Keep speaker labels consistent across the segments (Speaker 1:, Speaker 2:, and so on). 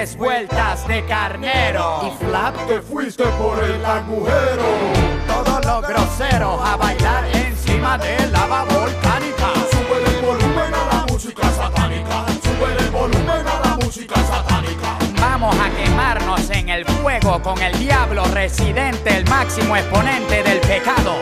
Speaker 1: Tres vueltas de carnero.
Speaker 2: Y flap, te fuiste por el agujero.
Speaker 1: Todos los groseros a bailar encima de lava volcánica.
Speaker 2: Sube el volumen a la música satánica. Sube el volumen a la música satánica.
Speaker 1: Vamos a quemarnos en el fuego con el diablo residente, el máximo exponente del pecado.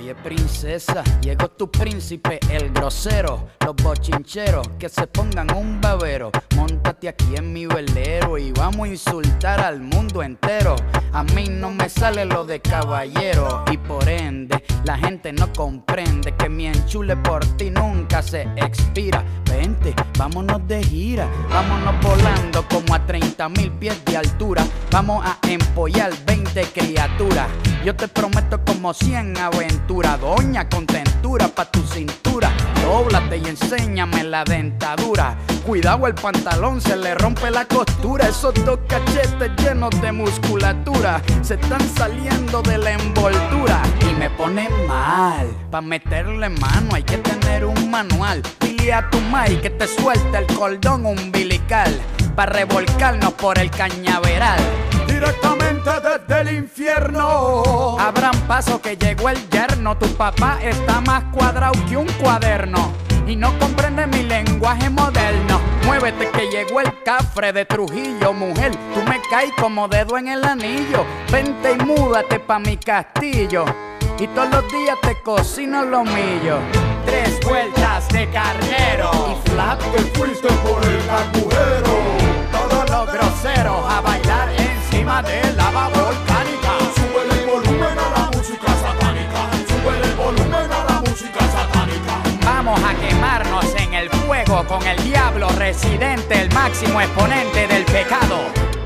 Speaker 1: Oye princesa, llegó tu príncipe, el grosero, los bochincheros que se pongan un babero. Móntate aquí en mi velero y vamos a insultar al mundo entero. A mí no me sale lo de caballero y por ende la gente no comprende que mi enchule por ti nunca se expira. Vente, vámonos de gira, vámonos volando como a 30 mil pies de altura. Vamos a empollar 20 criaturas. Yo te prometo como 100 aventuras, doña contentura pa' tu cintura. Dóblate y enséñame la dentadura. Cuidado el pantalón, se le rompe la costura. Esos dos cachetes llenos de musculatura se están saliendo de la envoltura. Y me pone mal, pa' meterle mano hay que tener un manual. Dile a tu mai que te suelte el cordón umbilical. Pa' revolcarnos por el cañaveral
Speaker 2: directamente desde el infierno.
Speaker 1: Abran paso que llegó el yerno, tu papá está más cuadrado que un cuaderno. Y no comprende mi lenguaje moderno. Muévete que llegó el cafre de Trujillo, mujer. Tú me caes como dedo en el anillo. Vente y múdate pa' mi castillo. Y todos los días te cocino lo millo. Tres vueltas de carnero.
Speaker 2: Y flap, te fuiste por el agujero.
Speaker 1: Con el diablo residente, el máximo exponente del pecado.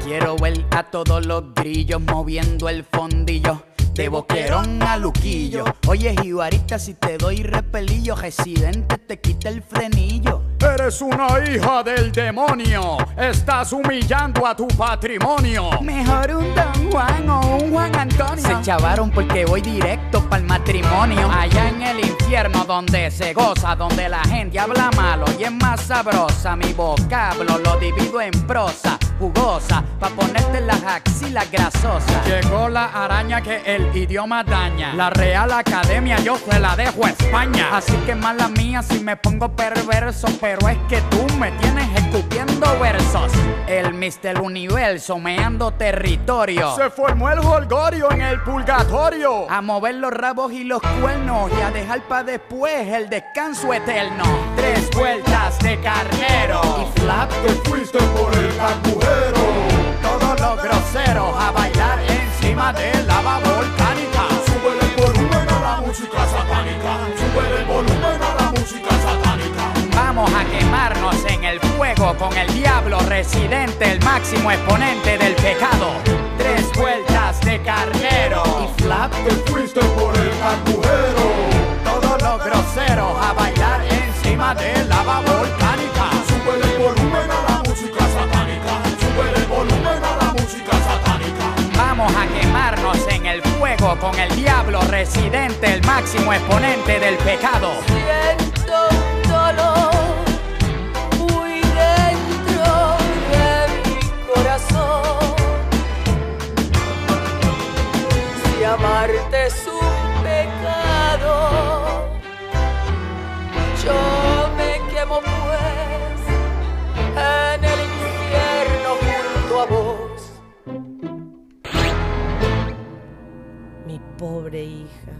Speaker 1: Quiero ver a todos los grillos moviendo el fondillo. De boquerón a luquillo. Oye, jibarita, si te doy repelillo, residente te quita el frenillo.
Speaker 2: Eres una hija del demonio. Estás humillando a tu patrimonio.
Speaker 1: Mejor un Don Juan o un Juan Antonio. Se chavaron porque voy directo para el matrimonio. Allá en el infierno donde se goza, donde la gente habla malo y es más sabrosa. Mi vocablo lo divido en prosa jugosa, pa' ponerte las axilas grasosas.
Speaker 2: Llegó la araña que el idioma daña. La Real Academia yo se la dejo a España.
Speaker 1: Así que mala mía si me pongo perverso, pero es que tú me tienes escupiendo versos. El Mister Universo meando territorio.
Speaker 2: Se formó el holgorio en el purgatorio.
Speaker 1: A mover los rabos y los cuernos y a dejar pa' después el descanso eterno. Tres de lava volcánica.
Speaker 2: Sube el volumen a la música satánica. Sube el volumen a la música satánica.
Speaker 1: Vamos a quemarnos en el fuego con el diablo residente, el máximo exponente del pecado. Tres vueltas de carnero.
Speaker 2: Y flap, te
Speaker 1: con el diablo residente, el máximo exponente del pecado.
Speaker 3: Siento un dolor muy dentro de mi corazón. Si amarte es pobre hija.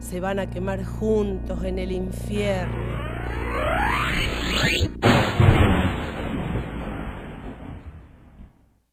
Speaker 3: Se van a quemar juntos en el infierno.